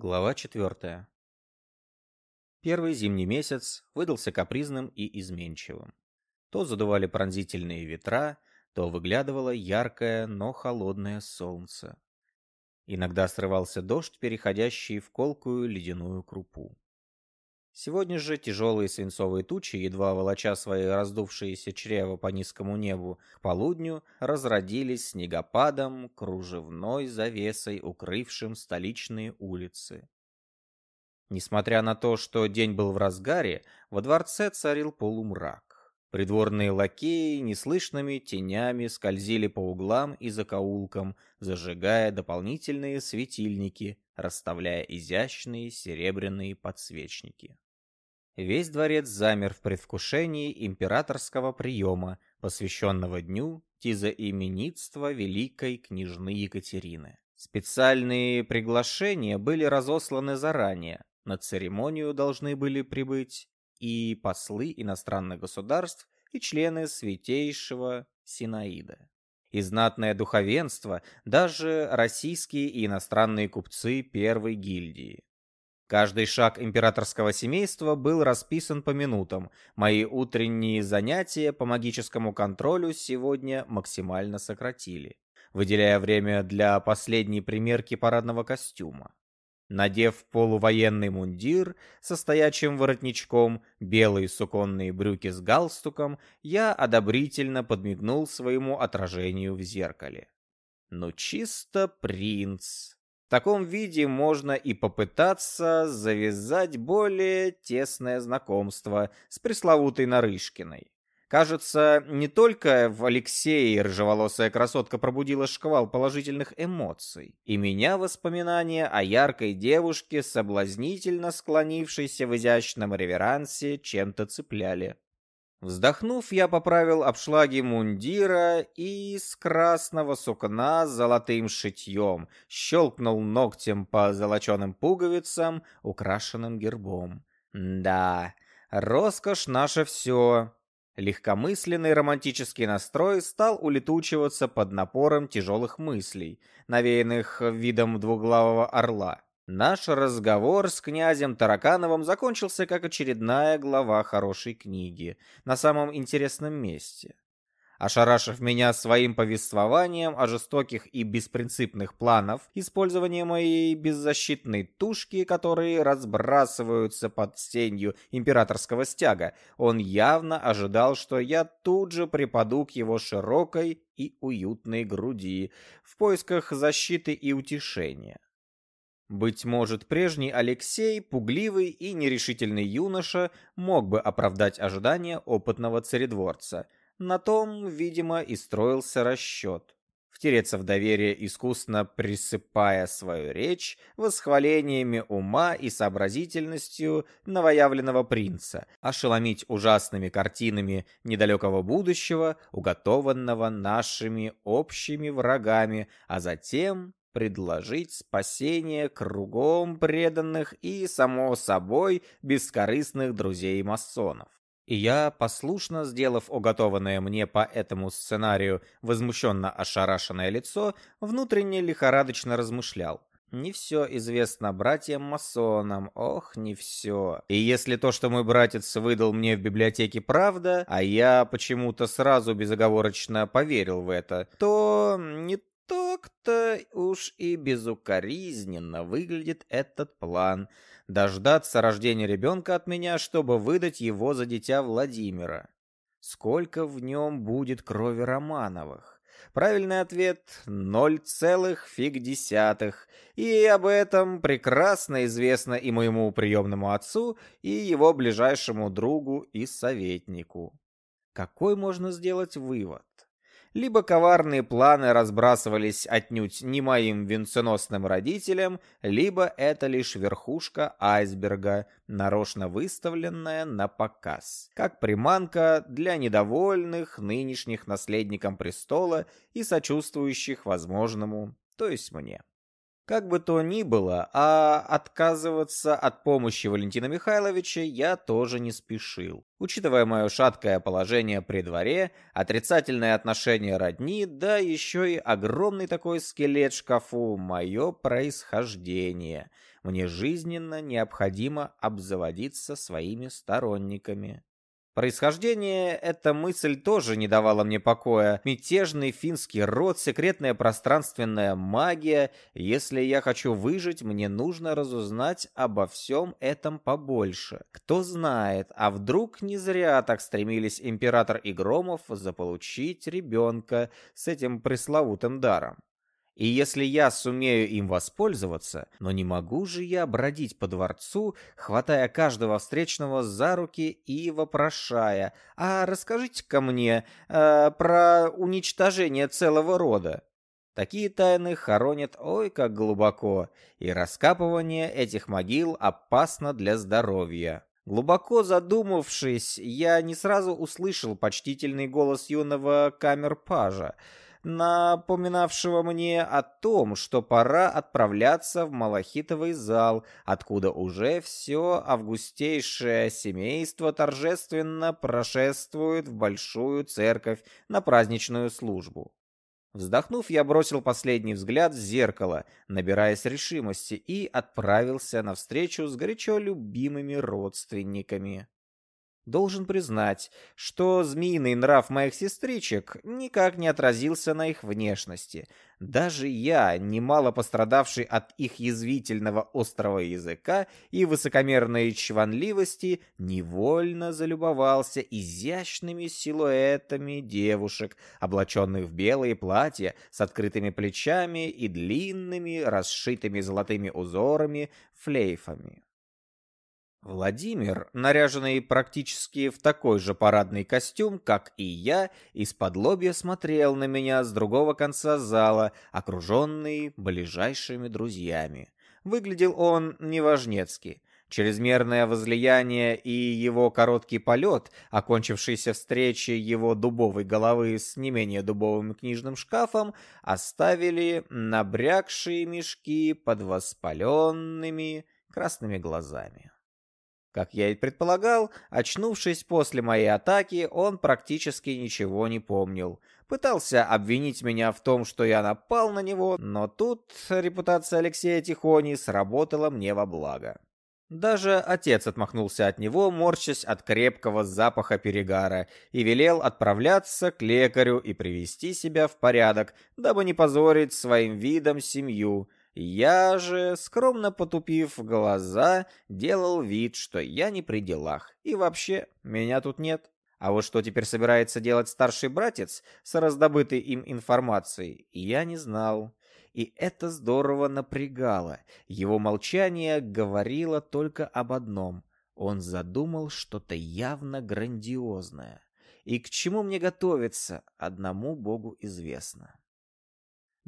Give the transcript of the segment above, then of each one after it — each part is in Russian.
Глава четвертая. Первый зимний месяц выдался капризным и изменчивым. То задували пронзительные ветра, то выглядывало яркое, но холодное солнце. Иногда срывался дождь, переходящий в колкую ледяную крупу. Сегодня же тяжелые свинцовые тучи, едва волоча свои раздувшиеся чрева по низкому небу, к полудню разродились снегопадом, кружевной завесой, укрывшим столичные улицы. Несмотря на то, что день был в разгаре, во дворце царил полумрак. Придворные лакеи неслышными тенями скользили по углам и закоулкам, зажигая дополнительные светильники, расставляя изящные серебряные подсвечники. Весь дворец замер в предвкушении императорского приема, посвященного дню тизаименитства великой княжны Екатерины. Специальные приглашения были разосланы заранее. На церемонию должны были прибыть и послы иностранных государств, и члены Святейшего Синаида. И знатное духовенство, даже российские и иностранные купцы первой гильдии. Каждый шаг императорского семейства был расписан по минутам. Мои утренние занятия по магическому контролю сегодня максимально сократили, выделяя время для последней примерки парадного костюма. Надев полувоенный мундир со стоячим воротничком, белые суконные брюки с галстуком, я одобрительно подмигнул своему отражению в зеркале. Ну чисто принц. В таком виде можно и попытаться завязать более тесное знакомство с пресловутой Нарышкиной. Кажется, не только в Алексее рыжеволосая красотка пробудила шквал положительных эмоций. И меня воспоминания о яркой девушке, соблазнительно склонившейся в изящном реверансе, чем-то цепляли. Вздохнув, я поправил обшлаги мундира и из красного сукна с золотым шитьем щелкнул ногтем по золоченым пуговицам, украшенным гербом. Да, роскошь наше все. Легкомысленный романтический настрой стал улетучиваться под напором тяжелых мыслей, навеянных видом двуглавого орла. Наш разговор с князем Таракановым закончился как очередная глава хорошей книги, на самом интересном месте. Ошарашив меня своим повествованием о жестоких и беспринципных планах использования моей беззащитной тушки, которые разбрасываются под стенью императорского стяга, он явно ожидал, что я тут же припаду к его широкой и уютной груди в поисках защиты и утешения. Быть может, прежний Алексей, пугливый и нерешительный юноша, мог бы оправдать ожидания опытного царедворца. На том, видимо, и строился расчет. Втереться в доверие, искусно присыпая свою речь восхвалениями ума и сообразительностью новоявленного принца, ошеломить ужасными картинами недалекого будущего, уготованного нашими общими врагами, а затем предложить спасение кругом преданных и, само собой, бескорыстных друзей-масонов. И я, послушно сделав уготованное мне по этому сценарию возмущенно ошарашенное лицо, внутренне лихорадочно размышлял. Не все известно братьям-масонам, ох, не все. И если то, что мой братец выдал мне в библиотеке, правда, а я почему-то сразу безоговорочно поверил в это, то не так-то уж и безукоризненно выглядит этот план. Дождаться рождения ребенка от меня, чтобы выдать его за дитя Владимира. Сколько в нем будет крови Романовых? Правильный ответ — ноль целых фиг десятых. И об этом прекрасно известно и моему приемному отцу, и его ближайшему другу и советнику. Какой можно сделать вывод? Либо коварные планы разбрасывались отнюдь не моим венценосным родителям, либо это лишь верхушка айсберга, нарочно выставленная на показ, как приманка для недовольных нынешних наследникам престола и сочувствующих возможному, то есть мне. Как бы то ни было, а отказываться от помощи Валентина Михайловича я тоже не спешил. Учитывая мое шаткое положение при дворе, отрицательное отношение родни, да еще и огромный такой скелет шкафу, мое происхождение, мне жизненно необходимо обзаводиться своими сторонниками. Происхождение эта мысль тоже не давала мне покоя. Мятежный финский род, секретная пространственная магия. Если я хочу выжить, мне нужно разузнать обо всем этом побольше. Кто знает, а вдруг не зря так стремились император и Громов заполучить ребенка с этим пресловутым даром. И если я сумею им воспользоваться, но не могу же я бродить по дворцу, хватая каждого встречного за руки и вопрошая, а расскажите-ка мне э, про уничтожение целого рода. Такие тайны хоронят ой как глубоко, и раскапывание этих могил опасно для здоровья. Глубоко задумавшись, я не сразу услышал почтительный голос юного камер-пажа, напоминавшего мне о том, что пора отправляться в Малахитовый зал, откуда уже все августейшее семейство торжественно прошествует в большую церковь на праздничную службу. Вздохнув, я бросил последний взгляд в зеркало, набираясь решимости, и отправился на встречу с горячо любимыми родственниками. Должен признать, что змеиный нрав моих сестричек никак не отразился на их внешности. Даже я, немало пострадавший от их язвительного острого языка и высокомерной чванливости, невольно залюбовался изящными силуэтами девушек, облаченных в белые платья с открытыми плечами и длинными, расшитыми золотыми узорами, флейфами. Владимир, наряженный практически в такой же парадный костюм, как и я, из-под лобья смотрел на меня с другого конца зала, окруженный ближайшими друзьями. Выглядел он неважнецки. Чрезмерное возлияние и его короткий полет, окончившийся встречей его дубовой головы с не менее дубовым книжным шкафом, оставили набрякшие мешки под воспаленными красными глазами. Как я и предполагал, очнувшись после моей атаки, он практически ничего не помнил. Пытался обвинить меня в том, что я напал на него, но тут репутация Алексея Тихони сработала мне во благо. Даже отец отмахнулся от него, морщась от крепкого запаха перегара, и велел отправляться к лекарю и привести себя в порядок, дабы не позорить своим видом семью, я же, скромно потупив глаза, делал вид, что я не при делах. И вообще, меня тут нет. А вот что теперь собирается делать старший братец с раздобытой им информацией, я не знал. И это здорово напрягало. Его молчание говорило только об одном. Он задумал что-то явно грандиозное. И к чему мне готовиться, одному Богу известно.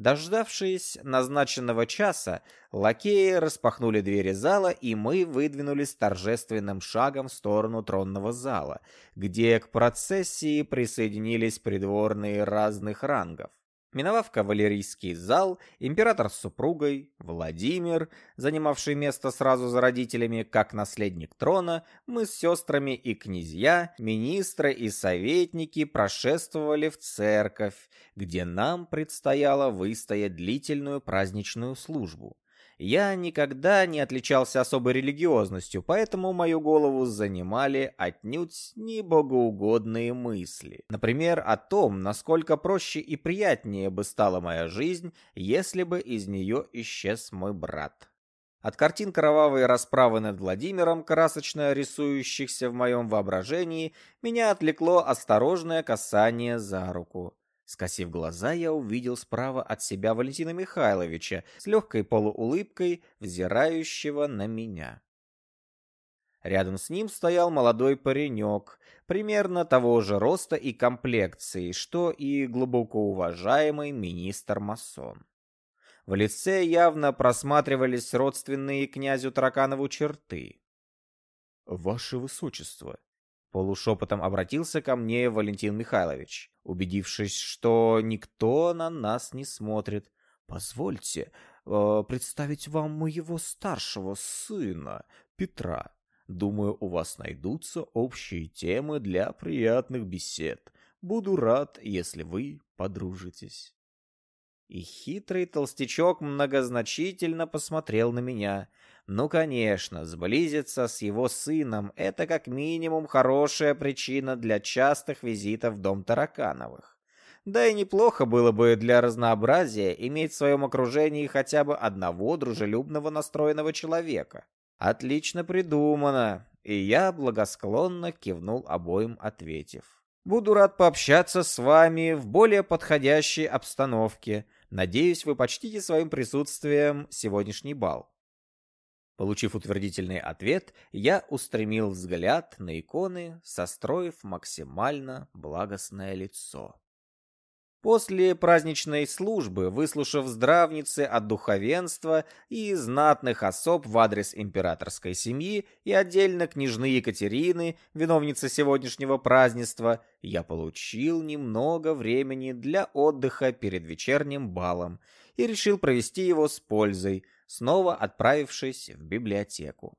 Дождавшись назначенного часа, лакеи распахнули двери зала, и мы выдвинулись торжественным шагом в сторону тронного зала, где к процессии присоединились придворные разных рангов. Миновав кавалерийский зал, император с супругой, Владимир, занимавший место сразу за родителями, как наследник трона, мы с сестрами и князья, министры и советники прошествовали в церковь, где нам предстояло выстоять длительную праздничную службу. Я никогда не отличался особой религиозностью, поэтому мою голову занимали отнюдь не богоугодные мысли. Например, о том, насколько проще и приятнее бы стала моя жизнь, если бы из нее исчез мой брат. От картин кровавой расправы над Владимиром, красочно рисующихся в моем воображении, меня отвлекло осторожное касание за руку. Скосив глаза, я увидел справа от себя Валентина Михайловича с легкой полуулыбкой, взирающего на меня. Рядом с ним стоял молодой паренек, примерно того же роста и комплекции, что и глубоко уважаемый министр-масон. В лице явно просматривались родственные князю Тараканову черты. «Ваше Высочество», Полушепотом обратился ко мне Валентин Михайлович, убедившись, что никто на нас не смотрит. «Позвольте, э, представить вам моего старшего сына, Петра. Думаю, у вас найдутся общие темы для приятных бесед. Буду рад, если вы подружитесь. И хитрый толстячок многозначительно посмотрел на меня. Ну, конечно, сблизиться с его сыном — это как минимум хорошая причина для частых визитов в дом Таракановых. Да и неплохо было бы для разнообразия иметь в своем окружении хотя бы одного дружелюбного настроенного человека. Отлично придумано, и я благосклонно кивнул обоим, ответив. Буду рад пообщаться с вами в более подходящей обстановке. Надеюсь, вы почтите своим присутствием сегодняшний бал. Получив утвердительный ответ, я устремил взгляд на иконы, состроив максимально благостное лицо. После праздничной службы, выслушав здравницы от духовенства и знатных особ в адрес императорской семьи и отдельно княжны Екатерины, виновницы сегодняшнего празднества, я получил немного времени для отдыха перед вечерним балом и решил провести его с пользой, снова отправившись в библиотеку.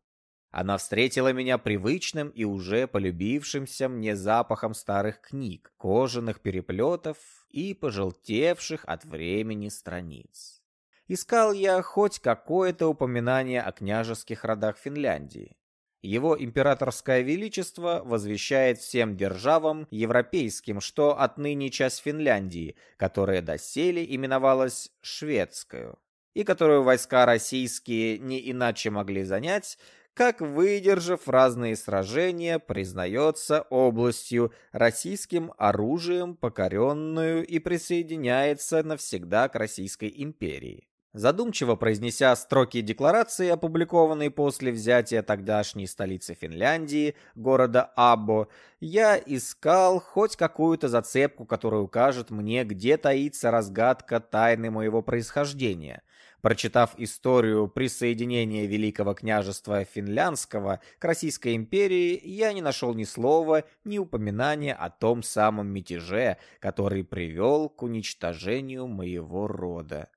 Она встретила меня привычным и уже полюбившимся мне запахом старых книг, кожаных переплетов и пожелтевших от времени страниц. Искал я хоть какое-то упоминание о княжеских родах Финляндии. Его императорское величество возвещает всем державам европейским, что отныне часть Финляндии, которая доселе именовалась Шведскую, и которую войска российские не иначе могли занять, как, выдержав разные сражения, признается областью российским оружием покоренную и присоединяется навсегда к Российской империи. Задумчиво произнеся строки декларации, опубликованной после взятия тогдашней столицы Финляндии, города Або, я искал хоть какую-то зацепку, которая укажет мне, где таится разгадка тайны моего происхождения, Прочитав историю присоединения Великого княжества Финляндского к Российской империи, я не нашел ни слова, ни упоминания о том самом мятеже, который привел к уничтожению моего рода.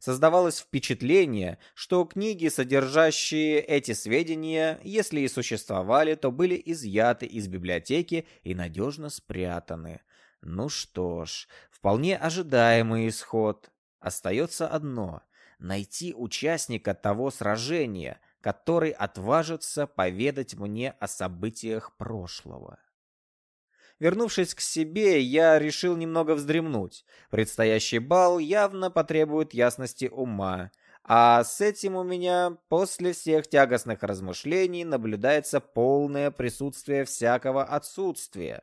Создавалось впечатление, что книги, содержащие эти сведения, если и существовали, то были изъяты из библиотеки и надежно спрятаны. Ну что ж, вполне ожидаемый исход. Остается одно найти участника того сражения, который отважится поведать мне о событиях прошлого. Вернувшись к себе, я решил немного вздремнуть. Предстоящий бал явно потребует ясности ума, а с этим у меня после всех тягостных размышлений наблюдается полное присутствие всякого отсутствия.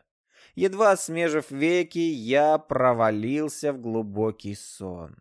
Едва смежив веки, я провалился в глубокий сон.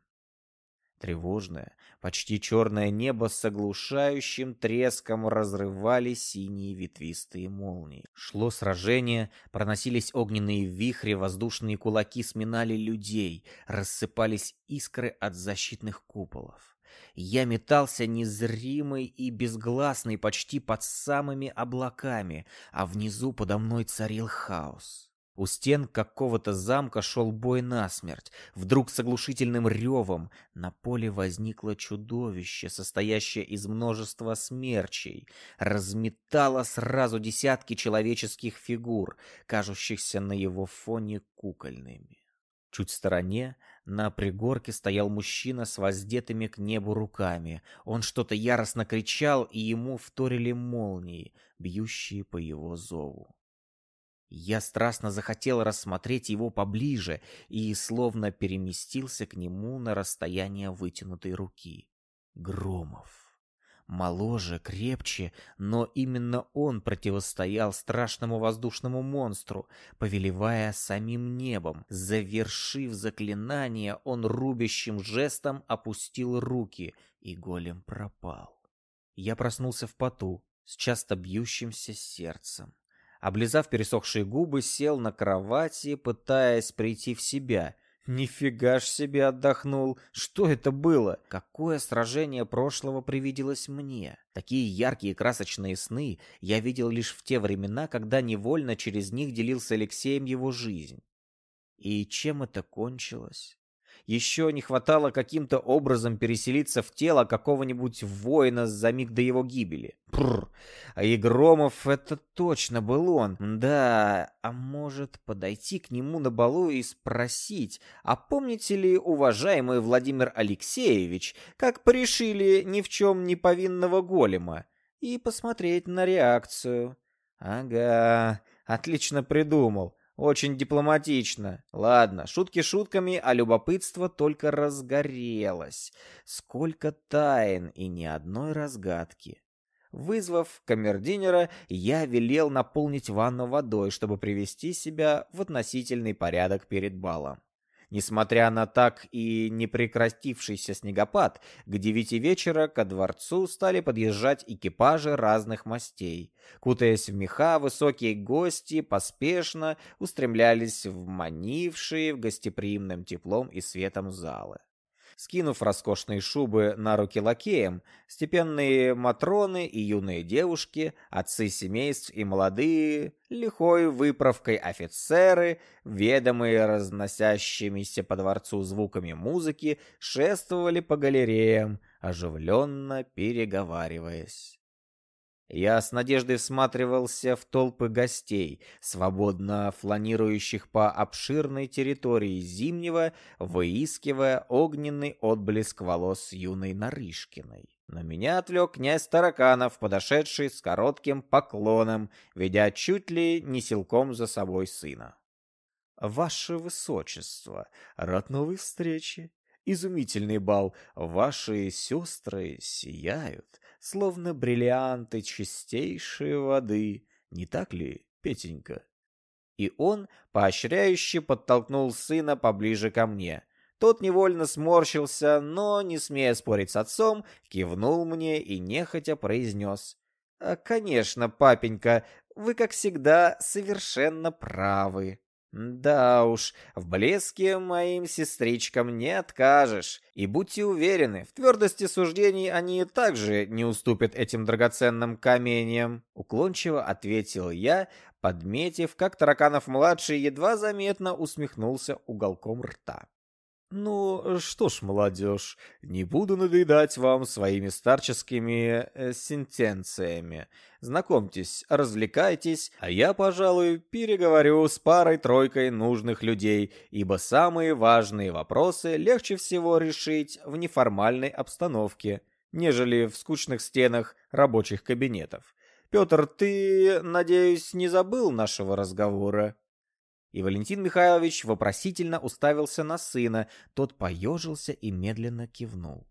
Тревожное, почти черное небо с оглушающим треском разрывали синие ветвистые молнии. Шло сражение, проносились огненные вихри, воздушные кулаки сминали людей, рассыпались искры от защитных куполов. Я метался незримый и безгласный почти под самыми облаками, а внизу подо мной царил хаос. У стен какого-то замка шел бой насмерть. Вдруг с оглушительным ревом на поле возникло чудовище, состоящее из множества смерчей. Разметало сразу десятки человеческих фигур, кажущихся на его фоне кукольными. Чуть в стороне, на пригорке стоял мужчина с воздетыми к небу руками. Он что-то яростно кричал, и ему вторили молнии, бьющие по его зову. Я страстно захотел рассмотреть его поближе и словно переместился к нему на расстояние вытянутой руки. Громов. Моложе, крепче, но именно он противостоял страшному воздушному монстру, повелевая самим небом. Завершив заклинание, он рубящим жестом опустил руки, и голем пропал. Я проснулся в поту, с часто бьющимся сердцем. Облизав пересохшие губы, сел на кровати, пытаясь прийти в себя. Нифига ж себе отдохнул. Что это было? Какое сражение прошлого привиделось мне? Такие яркие красочные сны я видел лишь в те времена, когда невольно через них делился Алексеем его жизнь. И чем это кончилось? Еще не хватало каким-то образом переселиться в тело какого-нибудь воина за миг до его гибели. Пррр. А Егромов это точно был он. Да, а может подойти к нему на балу и спросить, а помните ли, уважаемый Владимир Алексеевич, как порешили ни в чем не повинного голема? И посмотреть на реакцию. Ага, отлично придумал. Очень дипломатично. Ладно, шутки шутками, а любопытство только разгорелось. Сколько тайн и ни одной разгадки. Вызвав камердинера, я велел наполнить ванну водой, чтобы привести себя в относительный порядок перед балом. Несмотря на так и не прекратившийся снегопад, к девяти вечера ко дворцу стали подъезжать экипажи разных мастей. Кутаясь в меха, высокие гости поспешно устремлялись в манившие в гостеприимным теплом и светом залы. Скинув роскошные шубы на руки лакеям, степенные матроны и юные девушки, отцы семейств и молодые, лихой выправкой офицеры, ведомые разносящимися по дворцу звуками музыки, шествовали по галереям, оживленно переговариваясь. Я с надеждой всматривался в толпы гостей, свободно фланирующих по обширной территории Зимнего, выискивая огненный отблеск волос юной Нарышкиной. Но меня отвлек князь Тараканов, подошедший с коротким поклоном, ведя чуть ли не силком за собой сына. «Ваше Высочество, рад новой встрече. Изумительный бал. Ваши сестры сияют словно бриллианты чистейшей воды. Не так ли, Петенька? И он, поощряюще, подтолкнул сына поближе ко мне. Тот невольно сморщился, но, не смея спорить с отцом, кивнул мне и нехотя произнес. «А, «Конечно, папенька, вы, как всегда, совершенно правы». Да уж, в блеске моим сестричкам не откажешь. И будьте уверены, в твердости суждений они также не уступят этим драгоценным каменьям. Уклончиво ответил я, подметив, как Тараканов-младший едва заметно усмехнулся уголком рта. «Ну что ж, молодежь, не буду надоедать вам своими старческими э, сентенциями. Знакомьтесь, развлекайтесь, а я, пожалуй, переговорю с парой-тройкой нужных людей, ибо самые важные вопросы легче всего решить в неформальной обстановке, нежели в скучных стенах рабочих кабинетов. Петр, ты, надеюсь, не забыл нашего разговора?» И Валентин Михайлович вопросительно уставился на сына, тот поежился и медленно кивнул.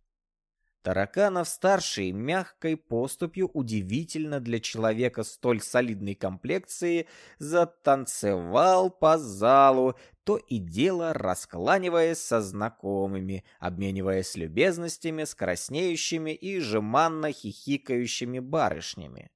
Тараканов-старший мягкой поступью, удивительно для человека столь солидной комплекции, затанцевал по залу, то и дело раскланиваясь со знакомыми, обмениваясь любезностями с краснеющими и жеманно хихикающими барышнями.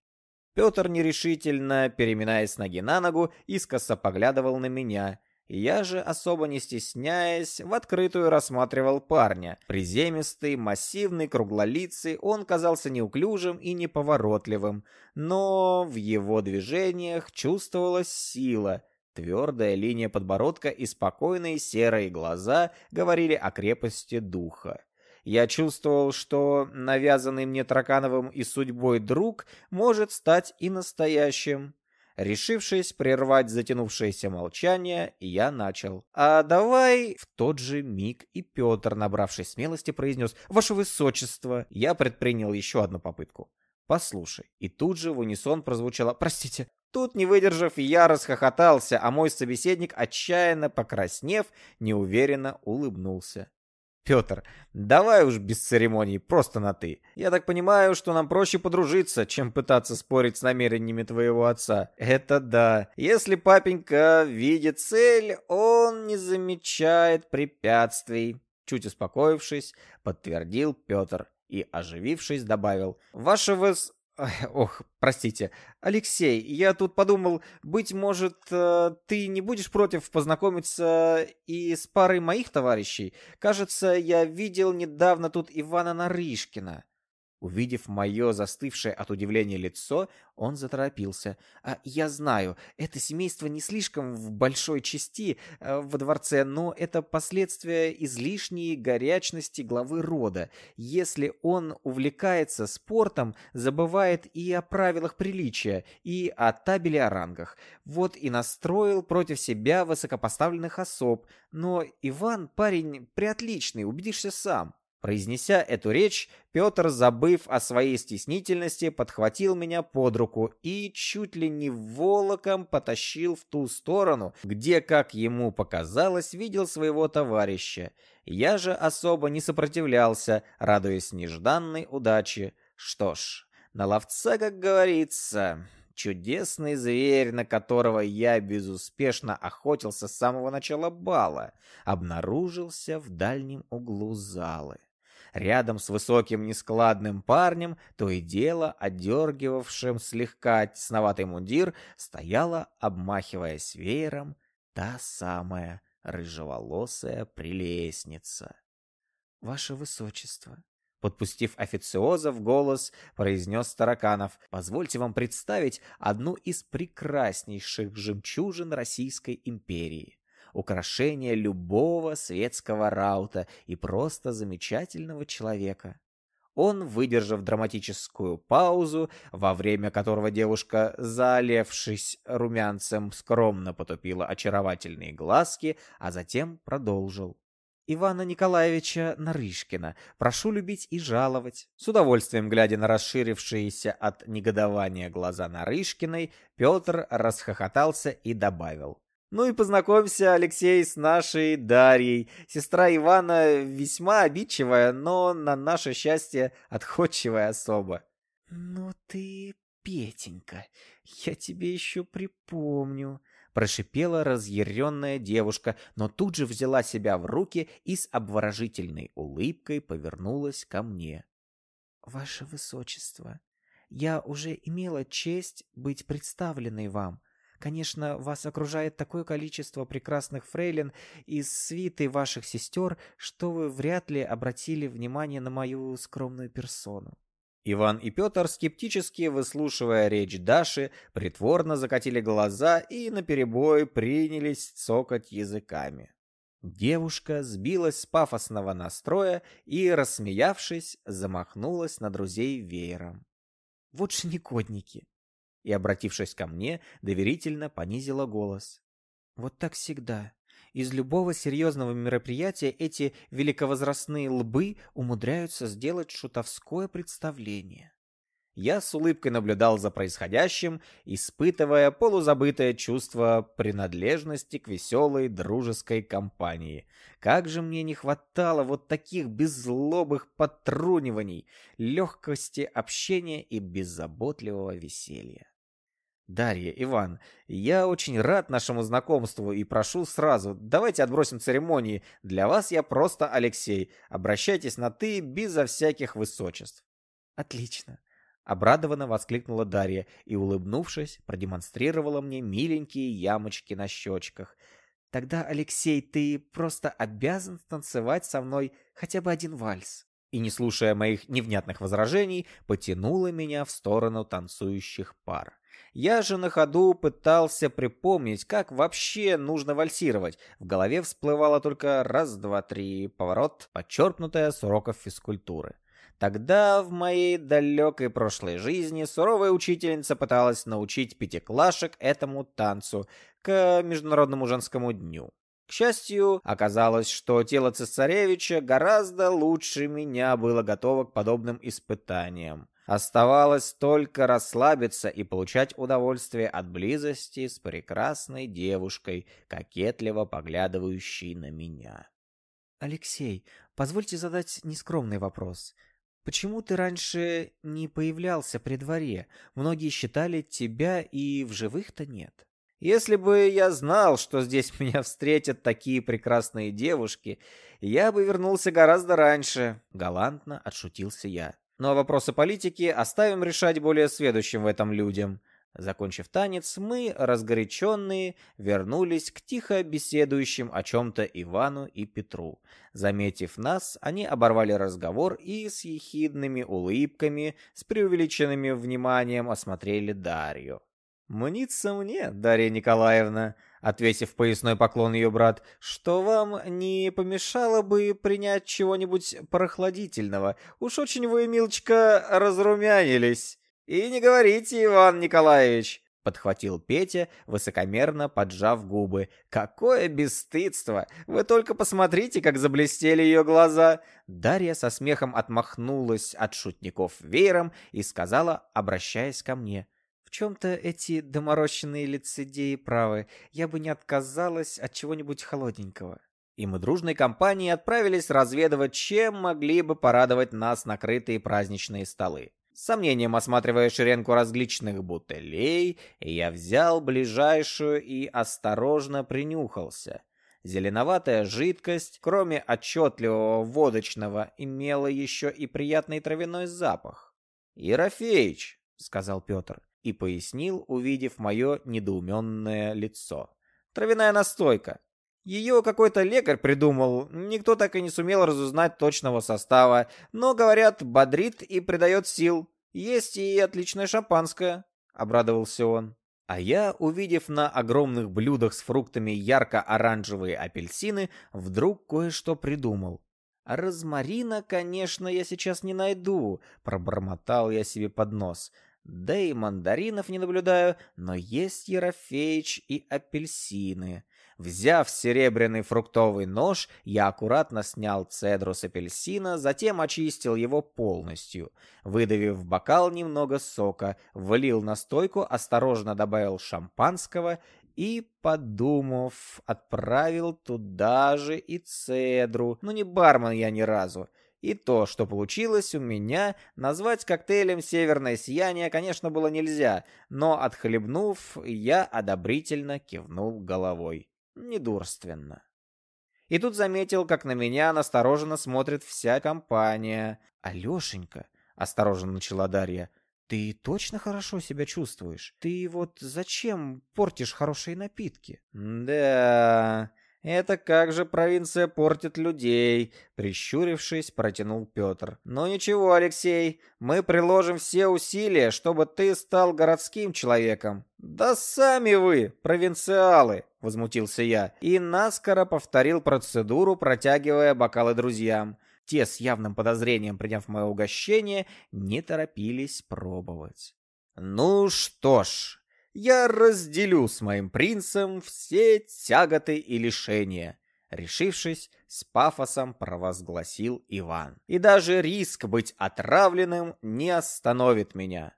Петр нерешительно, переминаясь ноги на ногу, искоса поглядывал на меня. Я же, особо не стесняясь, в открытую рассматривал парня. Приземистый, массивный, круглолицый, он казался неуклюжим и неповоротливым, но в его движениях чувствовалась сила. Твердая линия подбородка и спокойные серые глаза говорили о крепости духа. Я чувствовал, что навязанный мне Тракановым и судьбой друг может стать и настоящим. Решившись прервать затянувшееся молчание, я начал. «А давай...» В тот же миг и Петр, набравшись смелости, произнес «Ваше Высочество!» Я предпринял еще одну попытку. «Послушай». И тут же в унисон прозвучало «Простите». Тут, не выдержав, я расхохотался, а мой собеседник, отчаянно покраснев, неуверенно улыбнулся. Петр, давай уж без церемоний, просто на «ты». Я так понимаю, что нам проще подружиться, чем пытаться спорить с намерениями твоего отца. Это да. Если папенька видит цель, он не замечает препятствий. Чуть успокоившись, подтвердил Петр и, оживившись, добавил. «Ваше выс... Ох, простите. Алексей, я тут подумал, быть может, э, ты не будешь против познакомиться и с парой моих товарищей? Кажется, я видел недавно тут Ивана Нарышкина. Увидев мое застывшее от удивления лицо, он заторопился. «А я знаю, это семейство не слишком в большой части э, во дворце, но это последствия излишней горячности главы рода. Если он увлекается спортом, забывает и о правилах приличия, и о табеле о рангах. Вот и настроил против себя высокопоставленных особ. Но Иван парень приотличный, убедишься сам». Произнеся эту речь, Петр, забыв о своей стеснительности, подхватил меня под руку и чуть ли не волоком потащил в ту сторону, где, как ему показалось, видел своего товарища. Я же особо не сопротивлялся, радуясь нежданной удаче. Что ж, на ловца, как говорится, чудесный зверь, на которого я безуспешно охотился с самого начала бала, обнаружился в дальнем углу залы. Рядом с высоким нескладным парнем, то и дело одергивавшим слегка тесноватый мундир, стояла, обмахиваясь веером, та самая рыжеволосая прелестница. «Ваше Высочество», Подпустив официоза в голос, произнес Тараканов. «Позвольте вам представить одну из прекраснейших жемчужин Российской империи украшение любого светского раута и просто замечательного человека. Он, выдержав драматическую паузу, во время которого девушка, залевшись румянцем, скромно потупила очаровательные глазки, а затем продолжил. Ивана Николаевича Нарышкина. Прошу любить и жаловать. С удовольствием глядя на расширившиеся от негодования глаза Нарышкиной, Петр расхохотался и добавил. Ну и познакомься, Алексей, с нашей Дарьей. Сестра Ивана весьма обидчивая, но на наше счастье отходчивая особа. Ну ты, Петенька, я тебе еще припомню. Прошипела разъяренная девушка, но тут же взяла себя в руки и с обворожительной улыбкой повернулась ко мне. «Ваше Высочество, я уже имела честь быть представленной вам. Конечно, вас окружает такое количество прекрасных фрейлин из свиты ваших сестер, что вы вряд ли обратили внимание на мою скромную персону. Иван и Петр, скептически выслушивая речь Даши, притворно закатили глаза и наперебой принялись цокать языками. Девушка сбилась с пафосного настроя и, рассмеявшись, замахнулась на друзей веером. Вот же негодники! И, обратившись ко мне, доверительно понизила голос. «Вот так всегда. Из любого серьезного мероприятия эти великовозрастные лбы умудряются сделать шутовское представление». Я с улыбкой наблюдал за происходящим, испытывая полузабытое чувство принадлежности к веселой дружеской компании. Как же мне не хватало вот таких беззлобых потруниваний, легкости общения и беззаботливого веселья. Дарья, Иван, я очень рад нашему знакомству и прошу сразу, давайте отбросим церемонии. Для вас я просто Алексей. Обращайтесь на «ты» безо всяких высочеств. Отлично. Обрадованно воскликнула Дарья и, улыбнувшись, продемонстрировала мне миленькие ямочки на щечках. Тогда, Алексей, ты просто обязан танцевать со мной хотя бы один вальс. И, не слушая моих невнятных возражений, потянула меня в сторону танцующих пар. Я же на ходу пытался припомнить, как вообще нужно вальсировать. В голове всплывало только раз, два, три, поворот, подчеркнутая с уроков физкультуры. Тогда в моей далекой прошлой жизни суровая учительница пыталась научить пятиклашек этому танцу к Международному женскому дню. К счастью, оказалось, что тело цесаревича гораздо лучше меня было готово к подобным испытаниям. Оставалось только расслабиться и получать удовольствие от близости с прекрасной девушкой, кокетливо поглядывающей на меня. «Алексей, позвольте задать нескромный вопрос. Почему ты раньше не появлялся при дворе? Многие считали тебя и в живых-то нет». Если бы я знал, что здесь меня встретят такие прекрасные девушки, я бы вернулся гораздо раньше, галантно отшутился я. Ну а вопросы политики оставим решать более сведущим в этом людям. Закончив танец, мы, разгоряченные, вернулись к тихо беседующим о чем-то Ивану и Петру. Заметив нас, они оборвали разговор и с ехидными улыбками, с преувеличенным вниманием осмотрели Дарью. «Мнится мне, Дарья Николаевна», — ответив поясной поклон ее брат, «что вам не помешало бы принять чего-нибудь прохладительного. Уж очень вы, милочка, разрумянились». «И не говорите, Иван Николаевич!» — подхватил Петя, высокомерно поджав губы. «Какое бесстыдство! Вы только посмотрите, как заблестели ее глаза!» Дарья со смехом отмахнулась от шутников веером и сказала, обращаясь ко мне. «В чем-то эти доморощенные лицедеи правы. Я бы не отказалась от чего-нибудь холодненького». И мы дружной компанией отправились разведывать, чем могли бы порадовать нас накрытые праздничные столы. С сомнением осматривая шеренку различных бутылей, я взял ближайшую и осторожно принюхался. Зеленоватая жидкость, кроме отчетливого водочного, имела еще и приятный травяной запах. «Ерофеич», — сказал Петр, и пояснил, увидев мое недоуменное лицо. «Травяная настойка. Ее какой-то лекарь придумал, никто так и не сумел разузнать точного состава, но, говорят, бодрит и придает сил. Есть и отличное шампанское, — обрадовался он. А я, увидев на огромных блюдах с фруктами ярко-оранжевые апельсины, вдруг кое-что придумал. «Розмарина, конечно, я сейчас не найду», — пробормотал я себе под нос. «Да и мандаринов не наблюдаю, но есть Ерофеич и апельсины». Взяв серебряный фруктовый нож, я аккуратно снял цедру с апельсина, затем очистил его полностью. Выдавив в бокал немного сока, влил на стойку, осторожно добавил шампанского и, подумав, отправил туда же и цедру. Ну не бармен я ни разу. И то, что получилось у меня, назвать коктейлем «Северное сияние», конечно, было нельзя, но, отхлебнув, я одобрительно кивнул головой недурственно. И тут заметил, как на меня настороженно смотрит вся компания. «Алешенька», — осторожно начала Дарья, — «ты точно хорошо себя чувствуешь? Ты вот зачем портишь хорошие напитки?» «Да...» «Это как же провинция портит людей?» Прищурившись, протянул Петр. «Ну ничего, Алексей, мы приложим все усилия, чтобы ты стал городским человеком». «Да сами вы, провинциалы!» — возмутился я. И наскоро повторил процедуру, протягивая бокалы друзьям. Те, с явным подозрением приняв мое угощение, не торопились пробовать. «Ну что ж, я разделю с моим принцем все тяготы и лишения, решившись, с пафосом провозгласил Иван. И даже риск быть отравленным не остановит меня.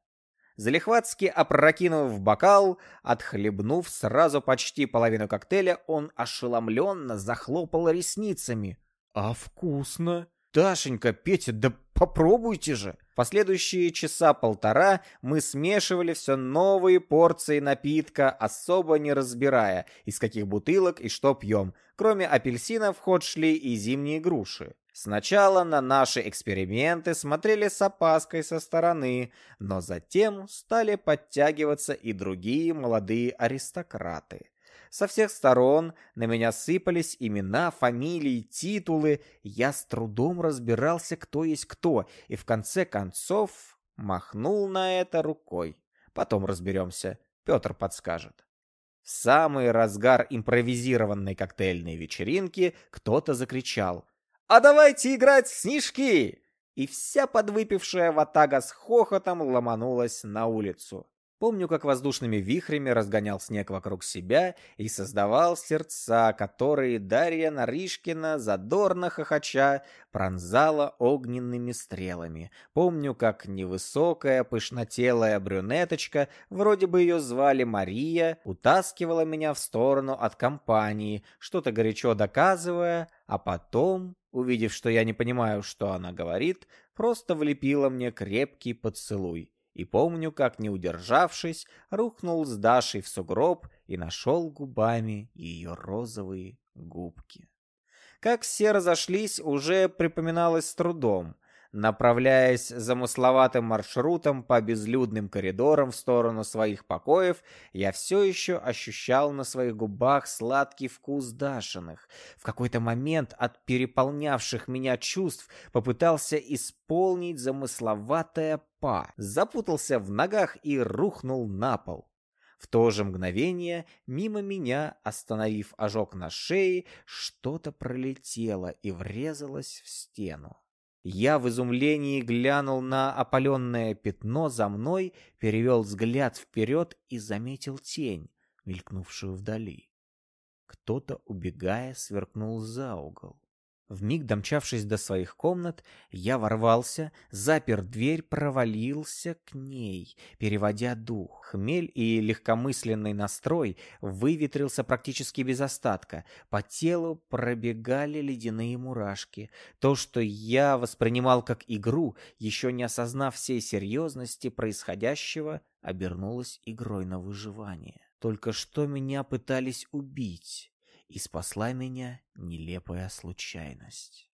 Залихватски опрокинув бокал, отхлебнув сразу почти половину коктейля, он ошеломленно захлопал ресницами. «А вкусно!» «Дашенька, Петя, да попробуйте же!» Последующие часа полтора мы смешивали все новые порции напитка, особо не разбирая, из каких бутылок и что пьем. Кроме апельсинов в ход шли и зимние груши. Сначала на наши эксперименты смотрели с опаской со стороны, но затем стали подтягиваться и другие молодые аристократы. Со всех сторон на меня сыпались имена, фамилии, титулы. Я с трудом разбирался, кто есть кто, и в конце концов махнул на это рукой. Потом разберемся, Петр подскажет. В самый разгар импровизированной коктейльной вечеринки кто-то закричал «А давайте играть в снежки!» И вся подвыпившая ватага с хохотом ломанулась на улицу. Помню, как воздушными вихрями разгонял снег вокруг себя и создавал сердца, которые Дарья Нарышкина, задорно хохоча, пронзала огненными стрелами. Помню, как невысокая, пышнотелая брюнеточка, вроде бы ее звали Мария, утаскивала меня в сторону от компании, что-то горячо доказывая, а потом, увидев, что я не понимаю, что она говорит, просто влепила мне крепкий поцелуй. И помню, как, не удержавшись, рухнул с Дашей в сугроб и нашел губами ее розовые губки. Как все разошлись, уже припоминалось с трудом. Направляясь замысловатым маршрутом по безлюдным коридорам в сторону своих покоев, я все еще ощущал на своих губах сладкий вкус Дашиных. В какой-то момент от переполнявших меня чувств попытался исполнить замысловатое па, запутался в ногах и рухнул на пол. В то же мгновение мимо меня, остановив ожог на шее, что-то пролетело и врезалось в стену. Я в изумлении глянул на опаленное пятно за мной, перевел взгляд вперед и заметил тень, мелькнувшую вдали. Кто-то, убегая, сверкнул за угол. Вмиг домчавшись до своих комнат, я ворвался, запер дверь, провалился к ней, переводя дух. Хмель и легкомысленный настрой выветрился практически без остатка. По телу пробегали ледяные мурашки. То, что я воспринимал как игру, еще не осознав всей серьезности происходящего, обернулось игрой на выживание. Только что меня пытались убить и спасла меня нелепая случайность.